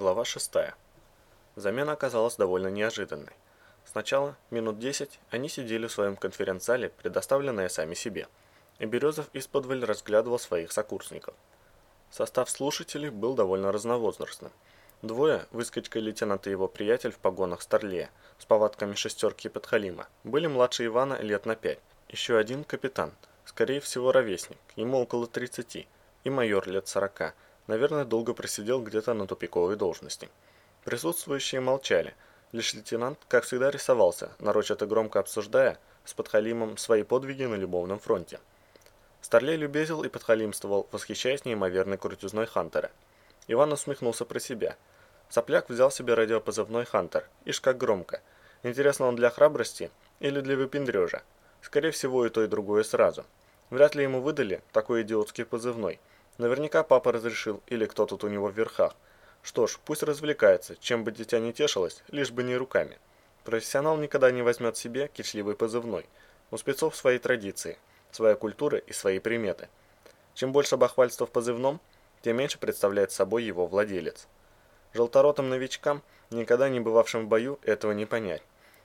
Глава 6. Замена оказалась довольно неожиданной. Сначала, минут 10, они сидели в своем конференц-зале, предоставленные сами себе, и Березов из-под разглядывал своих сокурсников. Состав слушателей был довольно разновозрастным. Двое, выскочка лейтенант и его приятель в погонах Старлея, с повадками шестерки подхалима, были младше Ивана лет на пять. Еще один капитан, скорее всего ровесник, ему около 30, и майор лет 40, наверное, долго просидел где-то на тупиковой должности. Присутствующие молчали, лишь лейтенант, как всегда, рисовался, нарочито громко обсуждая с подхалимом свои подвиги на любовном фронте. Старлей любезил и подхалимствовал, восхищаясь неимоверной крутизной Хантера. Иван усмехнулся про себя. Сопляк взял себе радиопозывной Хантер, ишь как громко. Интересно, он для храбрости или для выпендрежа? Скорее всего, и то, и другое сразу. Вряд ли ему выдали такой идиотский позывной – Наверняка папа разрешил, или кто тут у него в верхах. Что ж, пусть развлекается, чем бы дитя не тешилось, лишь бы не руками. Профессионал никогда не возьмет себе кичливый позывной. У спецов свои традиции, своя культура и свои приметы. Чем больше бахвальства в позывном, тем меньше представляет собой его владелец. Желторотым новичкам, никогда не бывавшим в бою, этого не понять.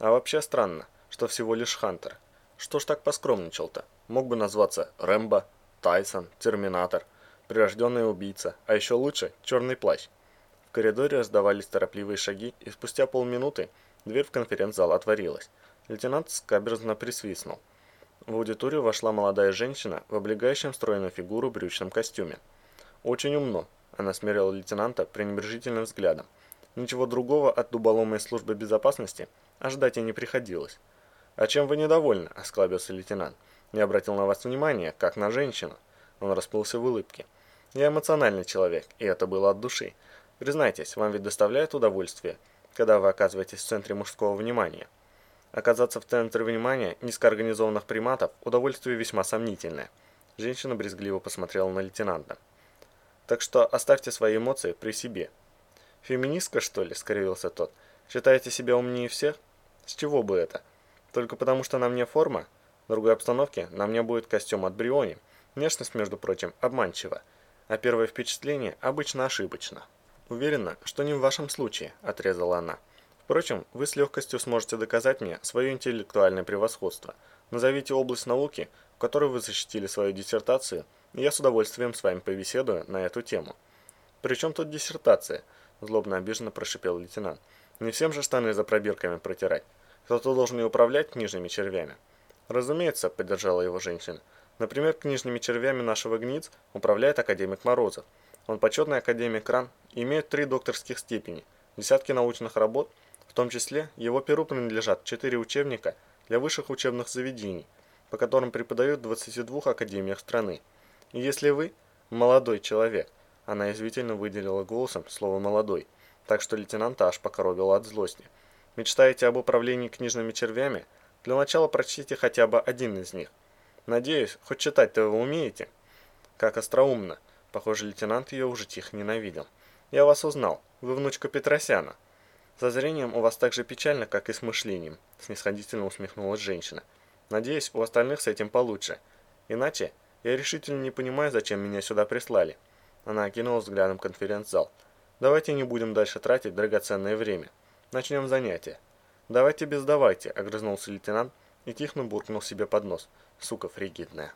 А вообще странно, что всего лишь Хантер. Что ж так поскромничал-то? Мог бы назваться Рэмбо, Тайсон, Терминатор – прирожденный убийца, а еще лучше – черный плащ. В коридоре раздавались торопливые шаги, и спустя полминуты дверь в конференц-зал отворилась. Лейтенант скаберзно присвистнул. В аудиторию вошла молодая женщина в облегающем стройную фигуру брючном костюме. «Очень умно», – она смерила лейтенанта пренебрежительным взглядом. Ничего другого от дуболомой службы безопасности ожидать и не приходилось. «А чем вы недовольны?» – осклабился лейтенант. «Не обратил на вас внимания, как на женщину». Он расплылся в улыбке. Я эмоциональный человек, и это было от души. Признайтесь, вам ведь доставляет удовольствие, когда вы оказываетесь в центре мужского внимания. Оказаться в центре внимания низкоорганизованных приматов – удовольствие весьма сомнительное. Женщина брезгливо посмотрела на лейтенанта. Так что оставьте свои эмоции при себе. Феминистка, что ли, скривился тот. Считаете себя умнее всех? С чего бы это? Только потому, что на мне форма? В другой обстановке на мне будет костюм от Бриони. Внешность, между прочим, обманчива а первое впечатление обычно ошибочно. «Уверена, что не в вашем случае», – отрезала она. «Впрочем, вы с легкостью сможете доказать мне свое интеллектуальное превосходство. Назовите область науки, в которой вы защитили свою диссертацию, и я с удовольствием с вами побеседую на эту тему». «При чем тут диссертация?» – злобно обиженно прошипел лейтенант. «Не всем же штаны за пробирками протирать. Кто-то должен и управлять книжными червями». «Разумеется», – поддержала его женщина. Например, книжными червями нашего ГНИЦ управляет академик Морозов. Он почетный академик РАН имеет три докторских степени, десятки научных работ, в том числе его перу принадлежат четыре учебника для высших учебных заведений, по которым преподают в 22 академиях страны. И если вы молодой человек, она извительно выделила голосом слово «молодой», так что лейтенанта аж покоробило от злости. Мечтаете об управлении книжными червями? Для начала прочтите хотя бы один из них – Надеюсь, хоть читать-то вы умеете?» «Как остроумно!» Похоже, лейтенант ее уже тихо ненавидел. «Я вас узнал. Вы внучка Петросяна». «Со зрением у вас так же печально, как и с мышлением», снисходительно усмехнулась женщина. «Надеюсь, у остальных с этим получше. Иначе я решительно не понимаю, зачем меня сюда прислали». Она окинула взглядом конференц-зал. «Давайте не будем дальше тратить драгоценное время. Начнем занятие». «Давайте без давайте», — огрызнулся лейтенант и тихо буркнул себе под нос — сука фригидная.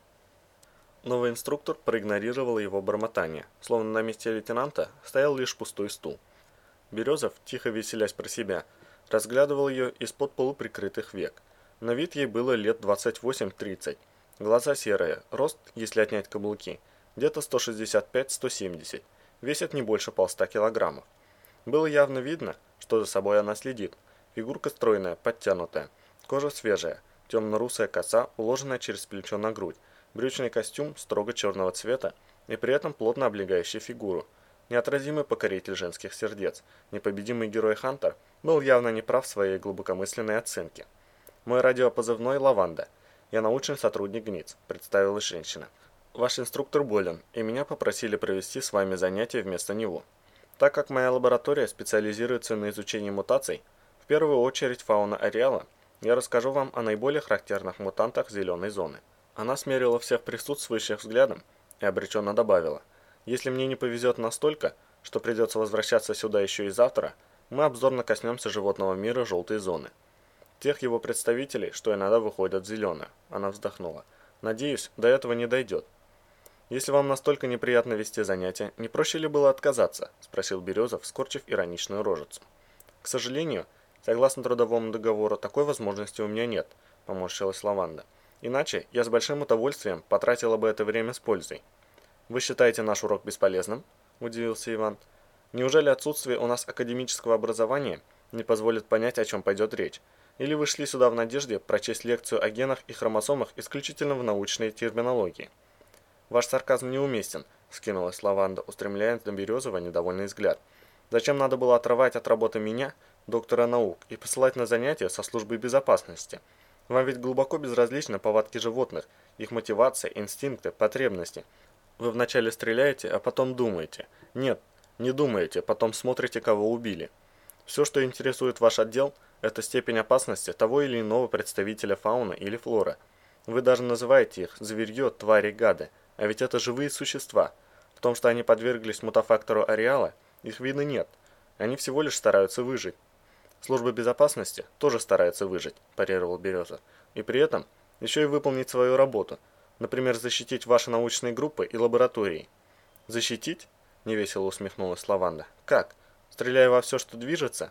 Новый инструктор проигнорировал его бормотание, словно на месте лейтенанта стоял лишь пустой стул. Березов, тихо веселясь про себя, разглядывал ее из-под полуприкрытых век. На вид ей было лет 28-30. Глаза серые, рост, если отнять каблуки, где-то 165-170, весит не больше полста килограммов. Было явно видно, что за собой она следит. Фигурка стройная, подтянутая, кожа свежая – темно-русая коса, уложенная через плечо на грудь, брючный костюм строго черного цвета и при этом плотно облегающий фигуру. Неотразимый покоритель женских сердец, непобедимый герой Хантер был явно неправ в своей глубокомысленной оценке. «Мой радиопозывной Лаванда. Я научный сотрудник ГНИЦ», – представилась женщина. «Ваш инструктор болен, и меня попросили провести с вами занятия вместо него. Так как моя лаборатория специализируется на изучении мутаций, в первую очередь фауна ареала – я расскажу вам о наиболее характерных мутантах зеленой зоны. Она смерила всех присутствующих взглядом и обреченно добавила, если мне не повезет настолько, что придется возвращаться сюда еще и завтра, мы обзорно коснемся животного мира желтой зоны. Тех его представителей, что иногда выходят в зеленую. Она вздохнула. Надеюсь, до этого не дойдет. «Если вам настолько неприятно вести занятия, не проще ли было отказаться?» – спросил Березов, скорчив ироничную рожицу. «К сожалению, согласно трудовому договору, такой возможности у меня нет», – поморщилась Лаванда. «Иначе я с большим удовольствием потратила бы это время с пользой». «Вы считаете наш урок бесполезным?» – удивился Иван. «Неужели отсутствие у нас академического образования не позволит понять, о чем пойдет речь? Или вы шли сюда в надежде прочесть лекцию о генах и хромосомах исключительно в научной терминологии?» «Ваш сарказм неуместен», — скинулась Лаванда, устремляя на Березова недовольный взгляд. «Зачем надо было отрывать от работы меня, доктора наук, и посылать на занятия со службой безопасности? Вам ведь глубоко безразличны повадки животных, их мотивация, инстинкты, потребности. Вы вначале стреляете, а потом думаете. Нет, не думаете, потом смотрите, кого убили. Все, что интересует ваш отдел, это степень опасности того или иного представителя фауны или флоры. Вы даже называете их зверье, твари, гады. А ведь это живые существа. В том, что они подверглись мутафактору ареала, их вины нет. Они всего лишь стараются выжить. Служба безопасности тоже старается выжить, парировал Береза. И при этом еще и выполнить свою работу. Например, защитить ваши научные группы и лаборатории. Защитить? Невесело усмехнулась Лаванда. Как? Стреляя во все, что движется?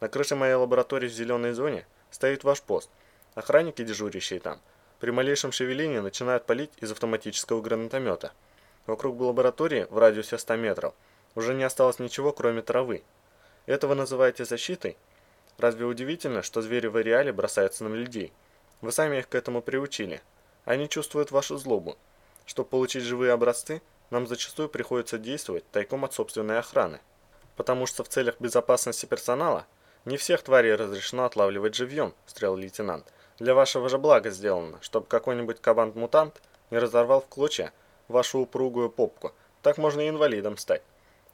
На крыше моей лаборатории в зеленой зоне стоит ваш пост. Охранники, дежурящие там, при малейшем шевелении начинают палить из автоматического гранатомета. Вокруг лаборатории, в радиусе 100 метров, уже не осталось ничего, кроме травы. Это вы называете защитой? Разве удивительно, что звери в ареале бросаются на людей? Вы сами их к этому приучили. Они чувствуют вашу злобу. Чтобы получить живые образцы, нам зачастую приходится действовать тайком от собственной охраны. Потому что в целях безопасности персонала не всех тварей разрешено отлавливать живьем, стрел лейтенант. Для вашего же блага сделано, чтобы какой-нибудь кабант-мутант не разорвал в клочья вашу упругую попку. Так можно и инвалидом стать.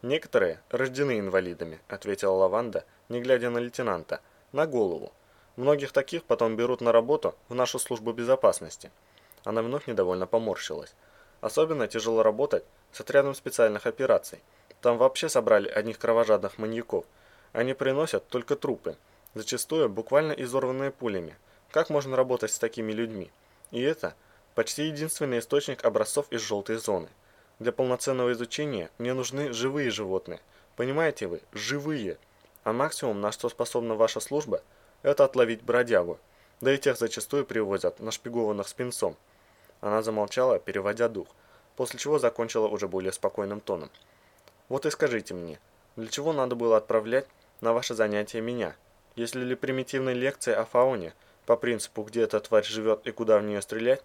Некоторые рождены инвалидами, ответила Лаванда, не глядя на лейтенанта, на голову. Многих таких потом берут на работу в нашу службу безопасности. Она вновь недовольно поморщилась. Особенно тяжело работать с отрядом специальных операций. Там вообще собрали одних кровожадных маньяков. Они приносят только трупы, зачастую буквально изорванные пулями, как можно работать с такими людьми? И это почти единственный источник образцов из желтой зоны. Для полноценного изучения мне нужны живые животные. Понимаете вы? Живые. А максимум, на что способна ваша служба, это отловить бродягу. Да и тех зачастую привозят, нашпигованных спинцом. Она замолчала, переводя дух, после чего закончила уже более спокойным тоном. Вот и скажите мне, для чего надо было отправлять на ваше занятие меня? Если ли примитивной лекции о фауне – по принципу, где эта тварь живет и куда в нее стрелять,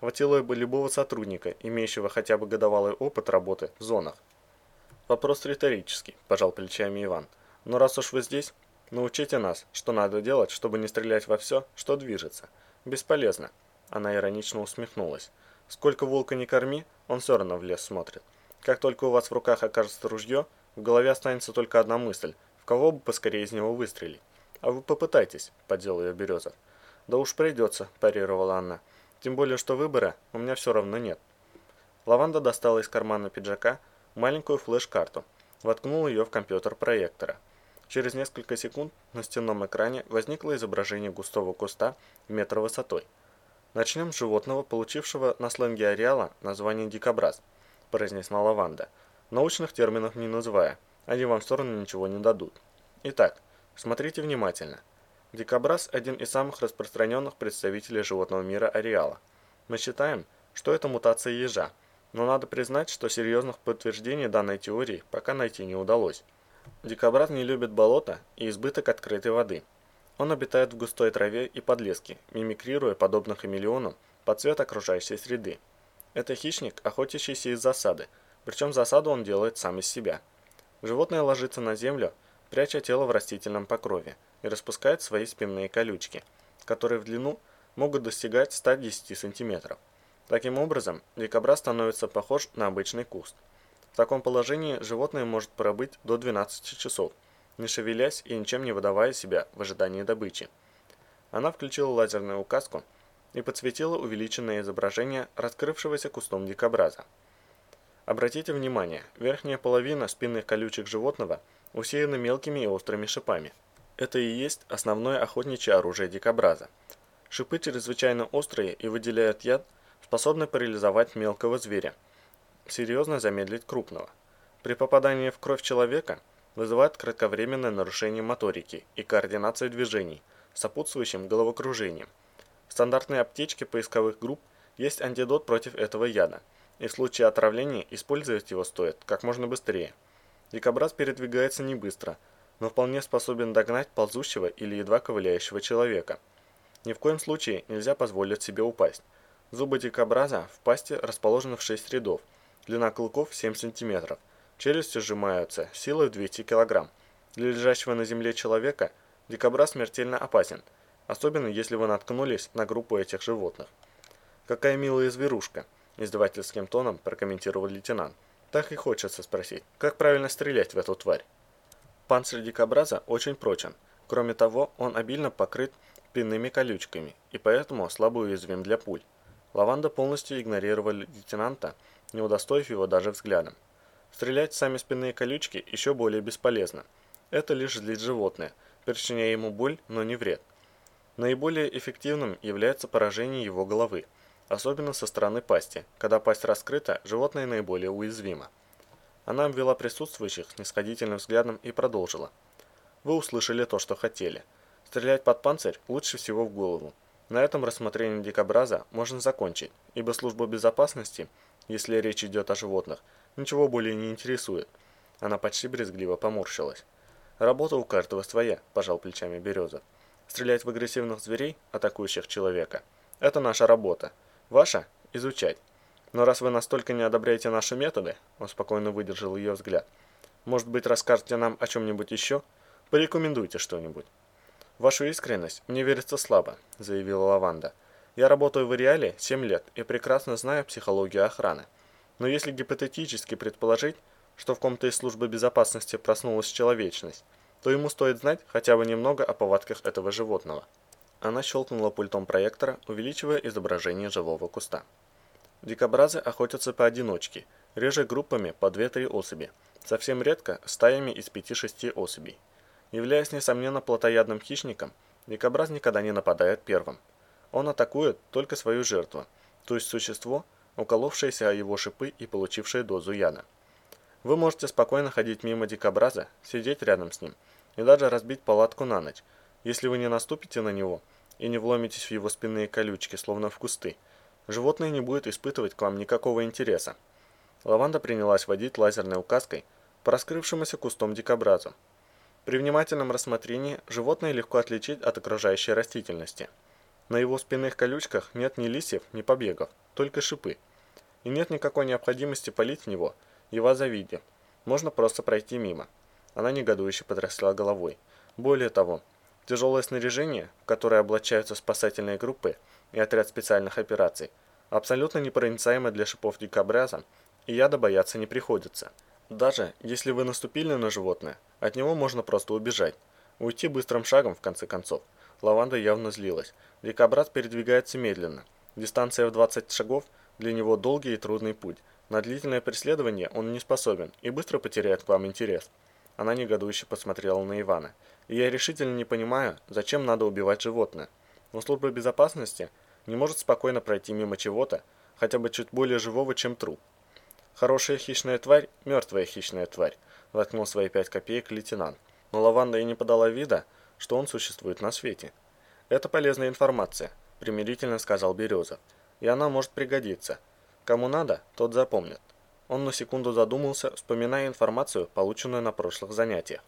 хватило бы любого сотрудника, имеющего хотя бы годовалый опыт работы в зонах. Вопрос риторический, пожал плечами Иван. Но раз уж вы здесь, научите нас, что надо делать, чтобы не стрелять во все, что движется. Бесполезно. Она иронично усмехнулась. Сколько волка не корми, он все равно в лес смотрит. Как только у вас в руках окажется ружье, в голове останется только одна мысль, в кого бы поскорее из него выстрелить. А вы попытайтесь, поддел ее Березов. «Да уж придется», – парировала Анна. «Тем более, что выбора у меня все равно нет». Лаванда достала из кармана пиджака маленькую флеш-карту, воткнула ее в компьютер проектора. Через несколько секунд на стенном экране возникло изображение густого куста в высотой. «Начнем с животного, получившего на сленге ареала название дикобраз», – произнесла Лаванда. «Научных терминов не называя, они вам в сторону ничего не дадут. Итак, смотрите внимательно». Дикобраз – один из самых распространенных представителей животного мира ареала. Мы считаем, что это мутация ежа, но надо признать, что серьезных подтверждений данной теории пока найти не удалось. Дикобраз не любит болота и избыток открытой воды. Он обитает в густой траве и подлеске, мимикрируя подобно хамелеону под цвет окружающей среды. Это хищник, охотящийся из засады, причем засаду он делает сам из себя. Животное ложится на землю, пряча тело в растительном покрове, и распускает свои спинные колючки, которые в длину могут достигать 110 см. Таким образом, дикобраз становится похож на обычный куст. В таком положении животное может пробыть до 12 часов, не шевелясь и ничем не выдавая себя в ожидании добычи. Она включила лазерную указку и подсветила увеличенное изображение раскрывшегося кустом дикобраза. Обратите внимание, верхняя половина спинных колючек животного усеяна мелкими и острыми шипами. Это и есть основное охотничье оружие дикобраза. Шипы чрезвычайно острые и выделяют яд, способный парализовать мелкого зверя, серьезно замедлить крупного. При попадании в кровь человека вызывает кратковременное нарушение моторики и координации движений, сопутствующим головокружением. В стандартной аптечке поисковых групп есть антидот против этого яда – и в случае отравления использовать его стоит как можно быстрее. Дикобраз передвигается не быстро, но вполне способен догнать ползущего или едва ковыляющего человека. Ни в коем случае нельзя позволить себе упасть. Зубы дикобраза в пасти расположены в 6 рядов, длина клыков 7 см, челюсти сжимаются силой в 200 кг. Для лежащего на земле человека дикобраз смертельно опасен, особенно если вы наткнулись на группу этих животных. Какая милая зверушка! Издевательским тоном прокомментировал лейтенант. Так и хочется спросить, как правильно стрелять в эту тварь? Панцирь дикобраза очень прочен. Кроме того, он обильно покрыт пинными колючками и поэтому слабо уязвим для пуль. Лаванда полностью игнорировала лейтенанта, не удостоив его даже взглядом. Стрелять сами спинные колючки еще более бесполезно. Это лишь злит животное, причиняя ему боль, но не вред. Наиболее эффективным является поражение его головы – особенно со стороны пасти. Когда пасть раскрыта, животное наиболее уязвимо. Она обвела присутствующих снисходительным взглядом и продолжила. Вы услышали то, что хотели. Стрелять под панцирь лучше всего в голову. На этом рассмотрение дикобраза можно закончить, ибо служба безопасности, если речь идет о животных, ничего более не интересует. Она почти брезгливо поморщилась. Работа у каждого своя, пожал плечами Береза. Стрелять в агрессивных зверей, атакующих человека, это наша работа. Ваша – изучать. Но раз вы настолько не одобряете наши методы, он спокойно выдержал ее взгляд, может быть, расскажете нам о чем-нибудь еще? Порекомендуйте что-нибудь. Вашу искренность мне верится слабо, заявила Лаванда. Я работаю в Иреале 7 лет и прекрасно знаю психологию охраны. Но если гипотетически предположить, что в ком-то из службы безопасности проснулась человечность, то ему стоит знать хотя бы немного о повадках этого животного. Она щелкнула пультом проектора, увеличивая изображение живого куста. Дикобразы охотятся поодиночке, реже группами по 2-3 особи, совсем редко стаями из 5-6 особей. Являясь несомненно плотоядным хищником, дикобраз никогда не нападает первым. Он атакует только свою жертву, то есть существо, уколовшееся о его шипы и получившее дозу яда. Вы можете спокойно ходить мимо дикобраза, сидеть рядом с ним и даже разбить палатку на ночь, если вы не наступите на него и не вломитесь в его спинные колючки, словно в кусты, животное не будет испытывать к вам никакого интереса. Лаванда принялась водить лазерной указкой по раскрывшемуся кустом дикобразу. При внимательном рассмотрении животное легко отличить от окружающей растительности. На его спинных колючках нет ни листьев, ни побегов, только шипы. И нет никакой необходимости палить в него, его завидев. Можно просто пройти мимо. Она негодующе потрясла головой. Более того, Тяжелое снаряжение, в которое облачаются спасательные группы и отряд специальных операций, абсолютно непроницаемо для шипов дикобраза, и яда бояться не приходится. Даже если вы наступили на животное, от него можно просто убежать, уйти быстрым шагом в конце концов. Лаванда явно злилась. Дикобраз передвигается медленно. Дистанция в 20 шагов для него долгий и трудный путь. На длительное преследование он не способен и быстро потеряет к вам интерес. Она негодующе посмотрела на Ивана. Я решительно не понимаю, зачем надо убивать животное. Но служба безопасности не может спокойно пройти мимо чего-то, хотя бы чуть более живого, чем труп. Хорошая хищная тварь, мертвая хищная тварь, воткнул свои пять копеек лейтенант. Но Лаванда и не подала вида, что он существует на свете. Это полезная информация, примирительно сказал Березов. И она может пригодиться. Кому надо, тот запомнит. Он на секунду задумался, вспоминая информацию, полученную на прошлых занятиях.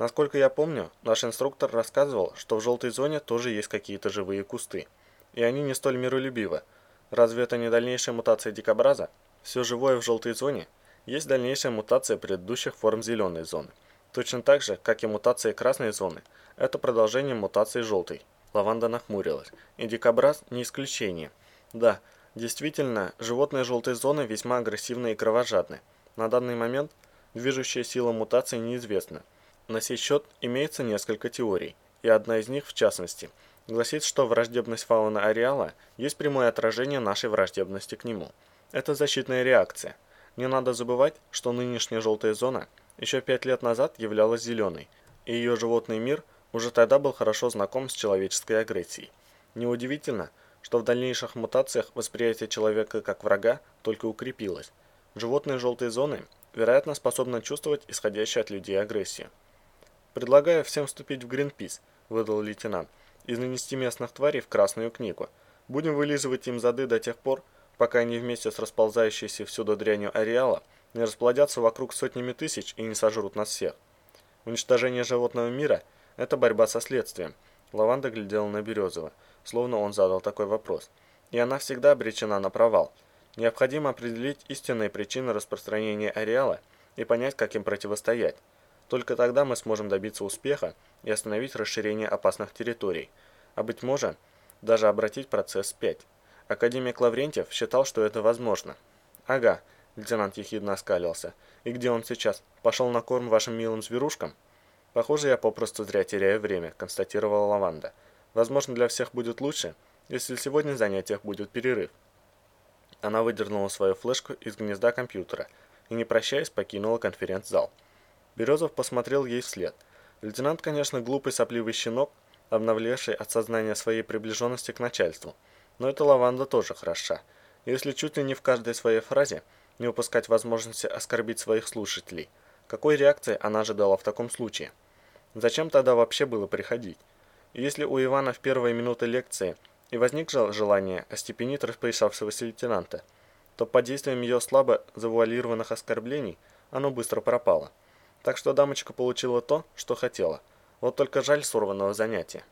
Насколько я помню, наш инструктор рассказывал, что в желтой зоне тоже есть какие-то живые кусты. И они не столь миролюбивы. Разве это не дальнейшая мутация дикобраза? Все живое в желтой зоне есть дальнейшая мутация предыдущих форм зеленой зоны. Точно так же, как и мутация красной зоны, это продолжение мутации желтой. Лаванда нахмурилась. И дикобраз не исключение. Да, действительно, животные желтой зоны весьма агрессивны и кровожадны. На данный момент движущая сила мутации неизвестна. На сей счет имеется несколько теорий, и одна из них, в частности, гласит, что враждебность фауны ареала есть прямое отражение нашей враждебности к нему. Это защитная реакция. Не надо забывать, что нынешняя желтая зона еще пять лет назад являлась зеленой, и ее животный мир уже тогда был хорошо знаком с человеческой агрессией. Неудивительно, что в дальнейших мутациях восприятие человека как врага только укрепилось. Животные желтой зоны, вероятно, способны чувствовать исходящую от людей агрессию. «Предлагаю всем вступить в Гринпис», – выдал лейтенант, – «и нанести местных тварей в Красную книгу. Будем вылизывать им зады до тех пор, пока они вместе с расползающейся всюду дрянью ареала не расплодятся вокруг сотнями тысяч и не сожрут нас всех. Уничтожение животного мира – это борьба со следствием. Лаванда глядела на Березова, словно он задал такой вопрос. И она всегда обречена на провал. Необходимо определить истинные причины распространения ареала и понять, как им противостоять. Только тогда мы сможем добиться успеха и остановить расширение опасных территорий, а быть может, даже обратить процесс вспять. Академик Лаврентьев считал, что это возможно. «Ага», — лейтенант ехидно оскалился. «И где он сейчас? Пошел на корм вашим милым зверушкам?» «Похоже, я попросту зря теряю время», — констатировала Лаванда. «Возможно, для всех будет лучше, если сегодня в занятиях будет перерыв». Она выдернула свою флешку из гнезда компьютера и, не прощаясь, покинула конференц-зал. Березов посмотрел ей вслед. Лейтенант, конечно, глупый сопливый щенок, обновлевший от сознания своей приближенности к начальству. Но эта лаванда тоже хороша. Если чуть ли не в каждой своей фразе не упускать возможности оскорбить своих слушателей, какой реакции она ожидала в таком случае? Зачем тогда вообще было приходить? Если у Ивана в первые минуты лекции и возникло желание остепенить распоясавшегося лейтенанта, то под действием ее слабо завуалированных оскорблений оно быстро пропало. Так что дамочка получила то, что хотела. Вот только жаль сорванного занятия.